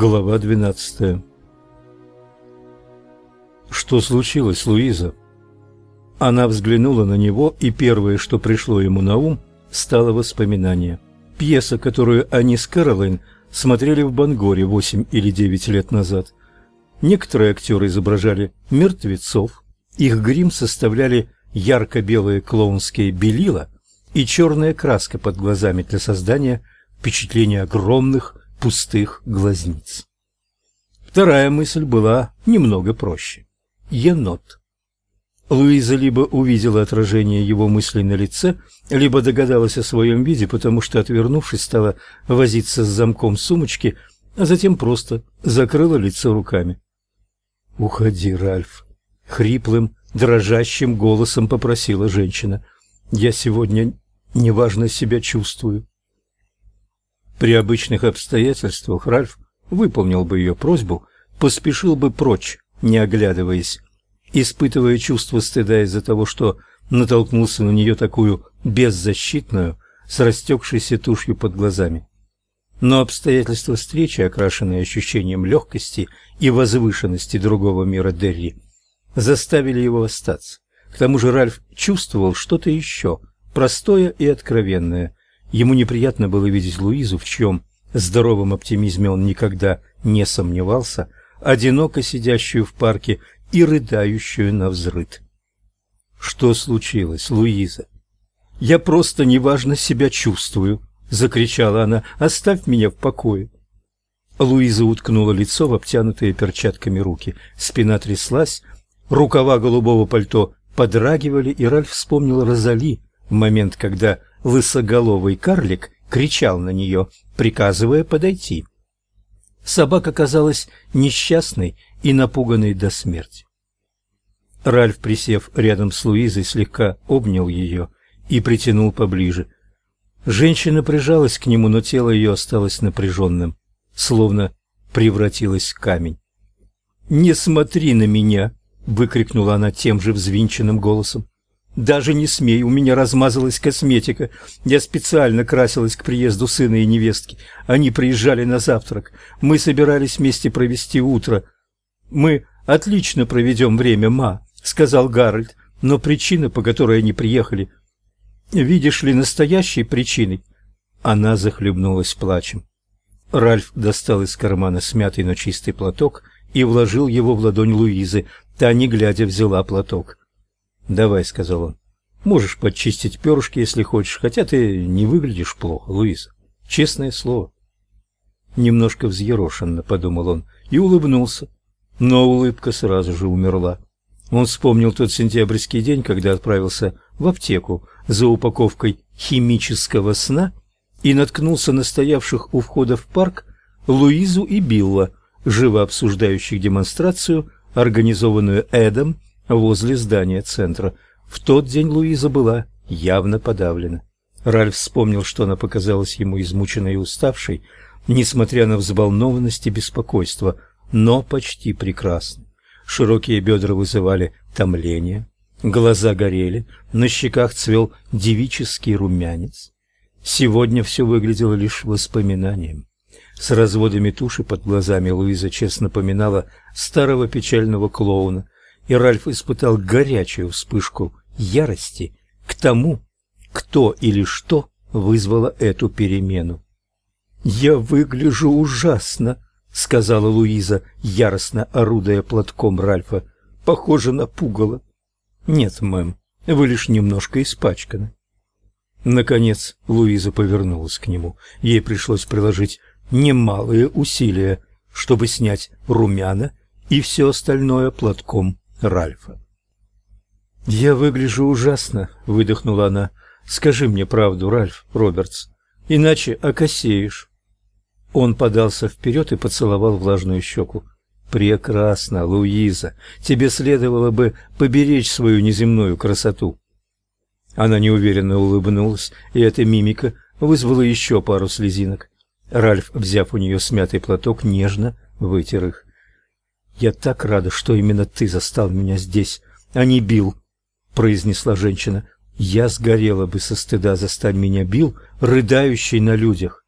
Глава 12. Что случилось, Луиза? Она взглянула на него, и первое, что пришло ему на ум, стало воспоминание. Пьеса, которую они с Кэролайн смотрели в Бангоре восемь или девять лет назад. Некоторые актеры изображали мертвецов, их грим составляли ярко-белые клоунские белила и черная краска под глазами для создания впечатления огромных пустых глазниц. Вторая мысль была немного проще. Енот. Луиза либо увидела отражение его мыслей на лице, либо догадалась о своем виде, потому что, отвернувшись, стала возиться с замком сумочки, а затем просто закрыла лицо руками. «Уходи, Ральф!» — хриплым, дрожащим голосом попросила женщина. «Я сегодня неважно себя чувствую». При обычных обстоятельствах Ральф выполнил бы ее просьбу, поспешил бы прочь, не оглядываясь, испытывая чувство стыда из-за того, что натолкнулся на нее такую беззащитную, с растекшейся тушью под глазами. Но обстоятельства встречи, окрашенные ощущением легкости и возвышенности другого мира Дерри, заставили его остаться. К тому же Ральф чувствовал что-то еще, простое и откровенное, Ему неприятно было видеть Луизу, в чьем здоровом оптимизме он никогда не сомневался, одиноко сидящую в парке и рыдающую на взрыд. Что случилось, Луиза? Я просто неважно себя чувствую, закричала она. Оставь меня в покое. Луиза уткнула лицо в обтянутые перчатками руки. Спина тряслась, рукава голубого пальто подрагивали, и Ральф вспомнил Розали в момент, когда лысоголовый карлик кричал на нее, приказывая подойти. Собака казалась несчастной и напуганной до смерти. Ральф, присев рядом с Луизой, слегка обнял ее и притянул поближе. Женщина прижалась к нему, но тело ее осталось напряженным, словно превратилось в камень. "Не смотри на меня", выкрикнула она тем же взвинченным голосом. Даже не смей, у меня размазалась косметика. Я специально красилась к приезду сына и невестки. Они приезжали на завтрак. Мы собирались вместе провести утро. Мы отлично проведем время, ма, сказал Гарольд, но причина, по которой они приехали, видишь ли, настоящей причиной, она захлебнулась плачем. Ральф достал из кармана смятый, но чистый платок и вложил его в ладонь Луизы. Та, не глядя, взяла платок. «Давай», — сказал он. «Можешь подчистить перышки, если хочешь, хотя ты не выглядишь плохо, Луиза. Честное слово». Немножко взъерошенно, подумал он, и улыбнулся. Но улыбка сразу же умерла. Он вспомнил тот сентябрьский день, когда отправился в аптеку за упаковкой химического сна и наткнулся на стоявших у входа в парк Луизу и Билла, живо обсуждающих демонстрацию, организованную Эдом возле здания центра. В тот день Луиза была явно подавлена. Ральф вспомнил, что она показалась ему измученной и уставшей, несмотря на взволнованность и беспокойство, но почти прекрасной. Широкие бедра вызывали томление, глаза горели, на щеках цвел девический румянец. Сегодня все выглядело лишь воспоминанием. С разводами туши под глазами Луиза честно напоминала старого печального клоуна, и Ральф испытал горячую вспышку ярости к тому, кто или что вызвало эту перемену. «Я выгляжу ужасно», — сказала Луиза, яростно орудуя платком Ральфа. «Похоже на пугало». «Нет, мэм, вы лишь немножко испачканы». Наконец Луиза повернулась к нему. Ей пришлось приложить немалые усилия, чтобы снять румяна и все остальное платком Ральфа. «Я выгляжу ужасно», — выдохнула она. «Скажи мне правду, Ральф Робертс, иначе окосеешь». Он подался вперед и поцеловал влажную щеку. «Прекрасно, Луиза. Тебе следовало бы поберечь свою неземную красоту». Она неуверенно улыбнулась, и эта мимика вызвала еще пару слезинок. Ральф, взяв у нее смятый платок, нежно вытер их. Я так рада, что именно ты застал меня здесь, а не Бил, произнесла женщина. Я сгорела бы со стыда, застань меня Бил, рыдающий на людях.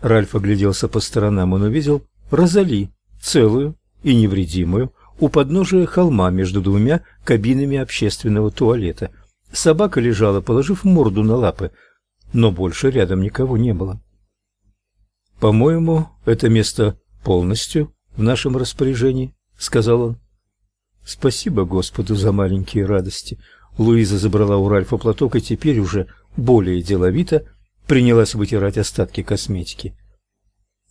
Ральф огляделся по сторонам, он увидел Розали, целую и невредимую, у подножия холма между двумя кабинами общественного туалета. Собака лежала, положив морду на лапы, но больше рядом никого не было. «По-моему, это место полностью в нашем распоряжении», — сказал он. «Спасибо Господу за маленькие радости». Луиза забрала у Ральфа платок и теперь уже более деловито принялась вытирать остатки косметики.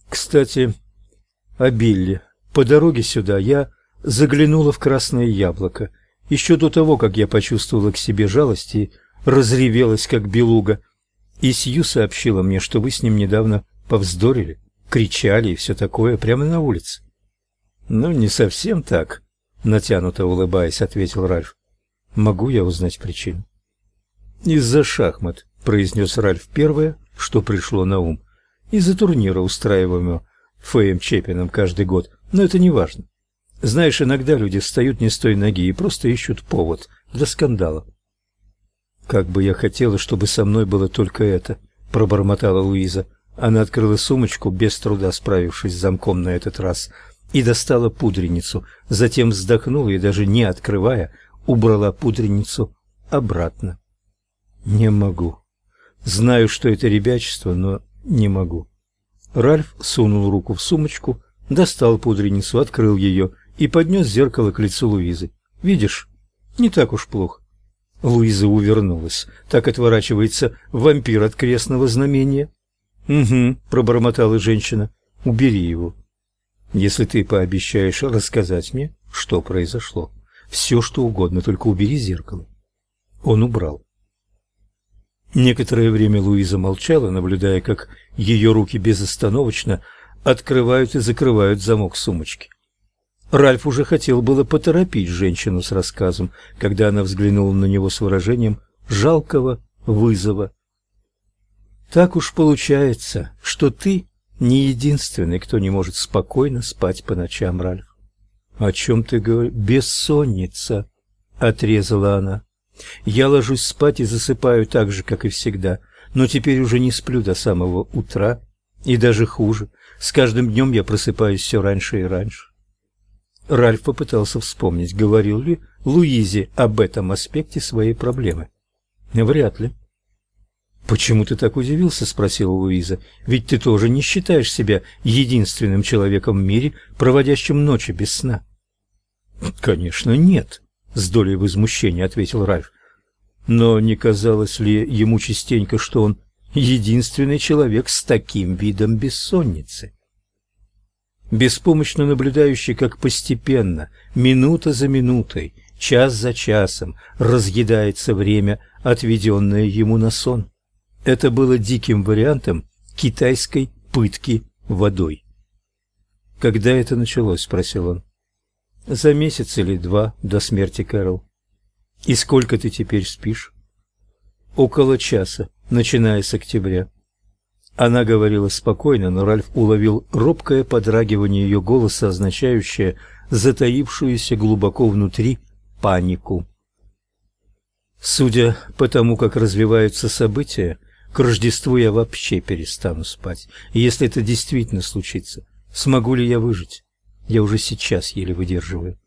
«Кстати, о Билли. По дороге сюда я заглянула в красное яблоко. Еще до того, как я почувствовала к себе жалость и разревелась, как белуга. И Сью сообщила мне, что вы с ним недавно повздорили, кричали и все такое прямо на улице. «Ну, не совсем так», — натянуто улыбаясь, ответил Ральф. «Могу я узнать причину?» «Из-за шахмат», — произнес Ральф первое, что пришло на ум. «Из-за турнира, устраиваемого Фэем Чепином каждый год, но это не важно. Знаешь, иногда люди встают не с той ноги и просто ищут повод для скандала. Как бы я хотела, чтобы со мной было только это, пробормотала Луиза. Она открыла сумочку, без труда справившись с замком на этот раз, и достала пудреницу, затем вздохнула и даже не открывая, убрала пудреницу обратно. Не могу. Знаю, что это ребячество, но не могу. Ральф сунул руку в сумочку, достал пудреницу, открыл ее и поднес зеркало к лицу Луизы. Видишь, не так уж плохо. Луиза увернулась. Так отворачивается вампир от крестного знамения. Угу, пробормотала женщина. Убери его. Если ты пообещаешь рассказать мне, что произошло. Все, что угодно, только убери зеркало. Он убрал. Некоторое время Луиза молчала, наблюдая, как ее руки безостановочно открывают и закрывают замок сумочки. Ральф уже хотел было поторопить женщину с рассказом, когда она взглянула на него с выражением жалкого вызова. Так уж получается, что ты не единственный, кто не может спокойно спать по ночам, Ральф. О чем ты говоришь? Бессонница, отрезала она. Я ложусь спать и засыпаю так же, как и всегда, но теперь уже не сплю до самого утра, и даже хуже. С каждым днем я просыпаюсь все раньше и раньше. Ральф попытался вспомнить, говорил ли Луизе об этом аспекте своей проблемы. Вряд ли. Почему ты так удивился, спросила Луиза. Ведь ты тоже не считаешь себя единственным человеком в мире, проводящим ночи без сна. Конечно, нет, с долей возмущения ответил Ральф. Но не казалось ли ему частенько, что он единственный человек с таким видом бессонницы? Беспомощно наблюдающий, как постепенно, минута за минутой, час за часом разъедается время, отведенное ему на сон. Это было диким вариантом китайской пытки водой. «Когда это началось?» – спросил он. За месяц или два до смерти Кэрол. И сколько ты теперь спишь? Около часа, начиная с октября. Она говорила спокойно, но Ральф уловил робкое подрагивание ее голоса, означающее затаившуюся глубоко внутри панику. Судя по тому, как развиваются события, к Рождеству я вообще перестану спать. И если это действительно случится, смогу ли я выжить? Я уже сейчас еле выдерживаю.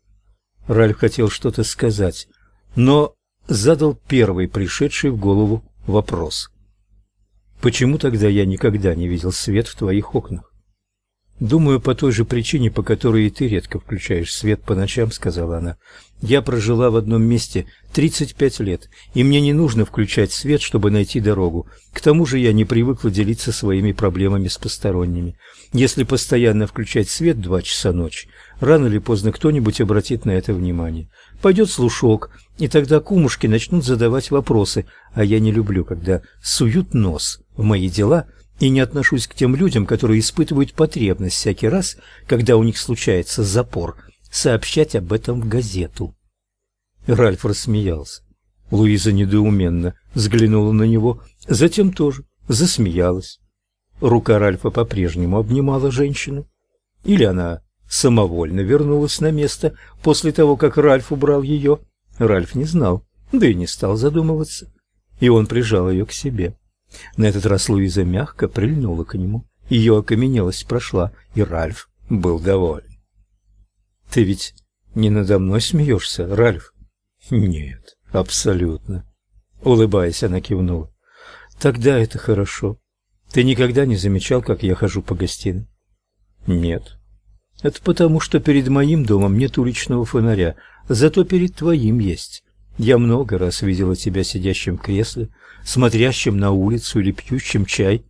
Ральф хотел что-то сказать, но задал первый пришедший в голову вопрос. Почему тогда я никогда не видел свет в твоих окнах? Думаю, по той же причине, по которой и ты редко включаешь свет по ночам, сказала она. Я прожила в одном месте 35 лет, и мне не нужно включать свет, чтобы найти дорогу. К тому же я не привыкла делиться своими проблемами с посторонними. Если постоянно включать свет два часа ночи, рано или поздно кто-нибудь обратит на это внимание. Пойдет слушок, и тогда кумушки начнут задавать вопросы, а я не люблю, когда суют нос в мои дела и не отношусь к тем людям, которые испытывают потребность всякий раз, когда у них случается запор, сообщать об этом в газету. Ральф рассмеялся. Луиза недоуменно взглянула на него, затем тоже засмеялась. Рука Ральфа по-прежнему обнимала женщину. Или она самовольно вернулась на место после того, как Ральф убрал ее. Ральф не знал, да и не стал задумываться. И он прижал ее к себе. На этот раз Луиза мягко прильнула к нему. Ее окаменелость прошла, и Ральф был доволен. Ты ведь не надо мной смеешься, Ральф? Нет, абсолютно. Улыбаясь, она кивнула. Тогда это хорошо. Ты никогда не замечал, как я хожу по гостиной? Нет. Это потому, что перед моим домом нет уличного фонаря, зато перед твоим есть. Я много раз видела тебя сидящим в кресле, смотрящим на улицу или пьющим чай.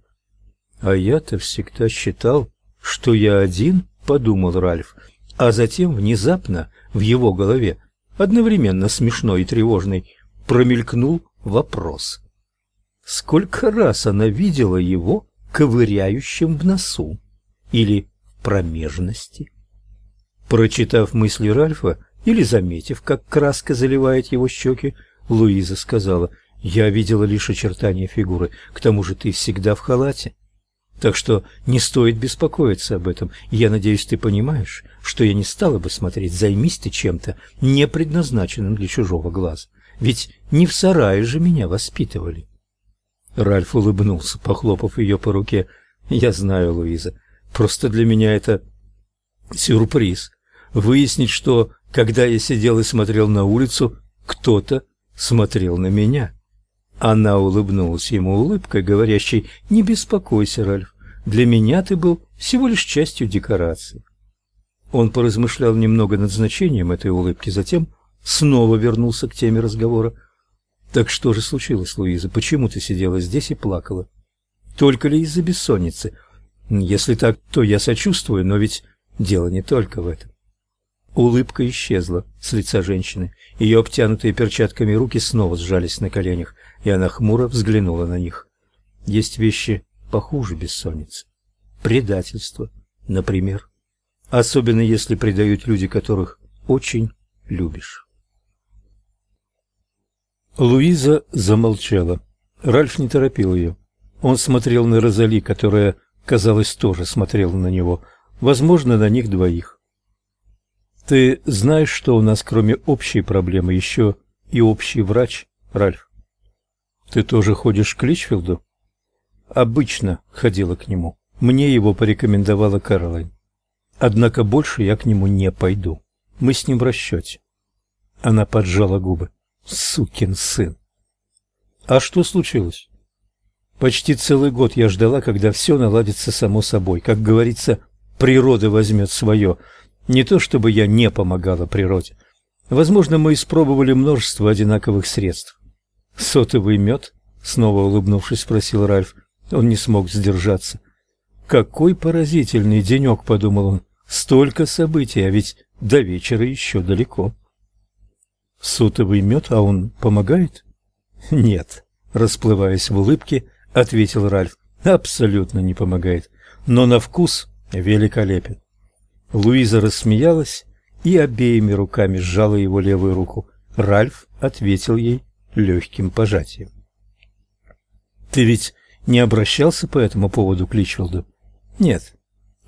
А я-то всегда считал, что я один, подумал Ральф, а затем внезапно в его голове, одновременно смешной и тревожный, промелькнул вопрос. Сколько раз она видела его ковыряющим в носу или в промежности? Прочитав мысли Ральфа или заметив, как краска заливает его щеки, Луиза сказала, «Я видела лишь очертания фигуры, к тому же ты всегда в халате». Так что не стоит беспокоиться об этом. Я надеюсь, ты понимаешь, что я не стала бы смотреть, займись ты чем-то, не предназначенным для чужого глаза. Ведь не в сарае же меня воспитывали. Ральф улыбнулся, похлопав ее по руке. Я знаю, Луиза, просто для меня это сюрприз. Выяснить, что, когда я сидел и смотрел на улицу, кто-то смотрел на меня. Она улыбнулась ему улыбкой, говорящей «Не беспокойся, Ральф, для меня ты был всего лишь частью декорации». Он поразмышлял немного над значением этой улыбки, затем снова вернулся к теме разговора. «Так что же случилось, Луиза? Почему ты сидела здесь и плакала? Только ли из-за бессонницы? Если так, то я сочувствую, но ведь дело не только в этом». Улыбка исчезла с лица женщины. Ее обтянутые перчатками руки снова сжались на коленях и она хмуро взглянула на них. Есть вещи похуже бессонницы. Предательство, например. Особенно если предают люди, которых очень любишь. Луиза замолчала. Ральф не торопил ее. Он смотрел на Розали, которая, казалось, тоже смотрела на него. Возможно, на них двоих. Ты знаешь, что у нас кроме общей проблемы еще и общий врач, Ральф? Ты тоже ходишь к Личфилду? Обычно ходила к нему. Мне его порекомендовала Каролайн. Однако больше я к нему не пойду. Мы с ним в расчете. Она поджала губы. Сукин сын. А что случилось? Почти целый год я ждала, когда все наладится само собой. Как говорится, природа возьмет свое. Не то чтобы я не помогала природе. Возможно, мы испробовали множество одинаковых средств. Сотовый мед? Снова улыбнувшись, спросил Ральф. Он не смог сдержаться. Какой поразительный денек, подумал он. Столько событий, а ведь до вечера еще далеко. Сотовый мед, а он помогает? Нет, расплываясь в улыбке, ответил Ральф. Абсолютно не помогает, но на вкус великолепен. Луиза рассмеялась и обеими руками сжала его левую руку. Ральф ответил ей легким пожатием. Ты ведь не обращался по этому поводу к Личфилду? Нет.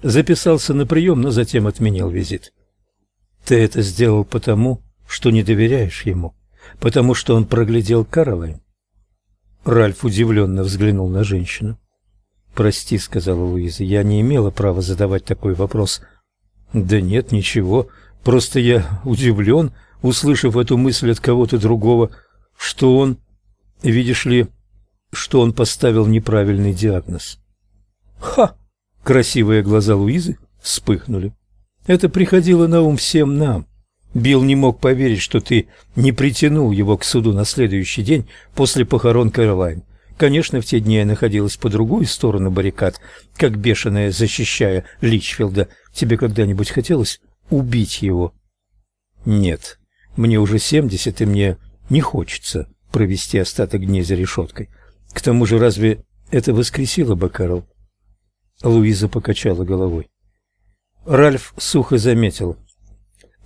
Записался на прием, но затем отменил визит. Ты это сделал потому, что не доверяешь ему, потому что он проглядел Каролайн. Ральф удивленно взглянул на женщину. "Прости", сказала Луиза. "Я не имела права задавать такой вопрос". "Да нет, ничего. Просто я удивлен, услышав эту мысль от кого-то другого что он, видишь ли, что он поставил неправильный диагноз. Ха! Красивые глаза Луизы вспыхнули. Это приходило на ум всем нам. Билл не мог поверить, что ты не притянул его к суду на следующий день после похорон Кэролайн. Конечно, в те дни я находилась по другую сторону баррикад, как бешеная, защищая Личфилда. Тебе когда-нибудь хотелось убить его? Нет. Мне уже семьдесят, и мне не хочется провести остаток дней за решеткой. К тому же разве это воскресило бы Кэрол? Луиза покачала головой. Ральф сухо заметил.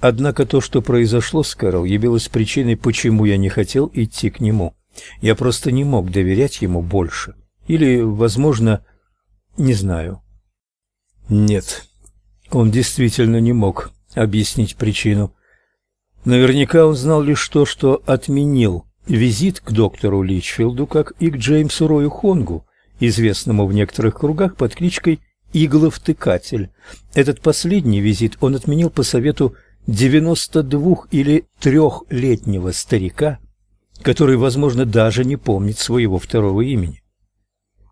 Однако то, что произошло с Кэрол, явилось причиной, почему я не хотел идти к нему. Я просто не мог доверять ему больше. Или, возможно, не знаю. Нет, он действительно не мог объяснить причину. Наверняка он знал лишь то, что отменил визит к доктору Личфилду, как и к Джеймсу Рою Хонгу, известному в некоторых кругах под кличкой игловтыкатель. Этот последний визит он отменил по совету 92 или трехлетнего старика, который, возможно, даже не помнит своего второго имени.